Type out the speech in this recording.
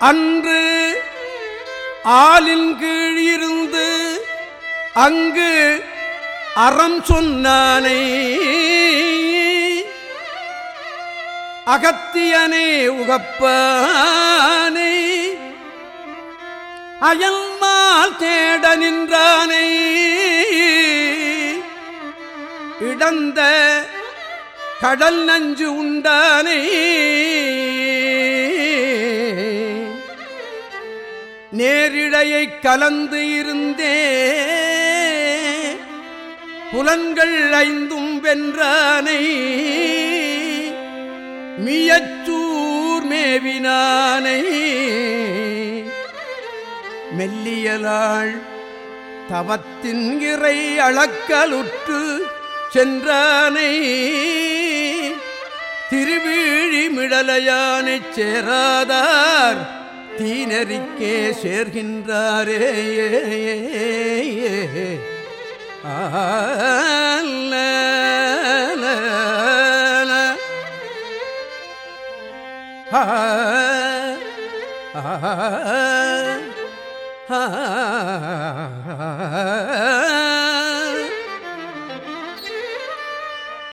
அன்று ஆளின் கீழ் இருந்து அங்கு அறம் சொன்னானை. அகத்தியனே உகப்பானை. அயல்மால் தேட நின்றானை. இடந்த கடல் நஞ்சு உண்டானே. நேரிடையை கலந்து இருந்தே புலன்கள் ஐந்தும் வென்றானை. மியச்சூர் மேவினானை. மெல்லியலாள் தவத்தின் இறை அளக்கலுற்று சென்றானை. திருவிழிமிடலையானைச் சேராதார். தீனறிக்கே சேர்கின்றாரே ஆ ஆ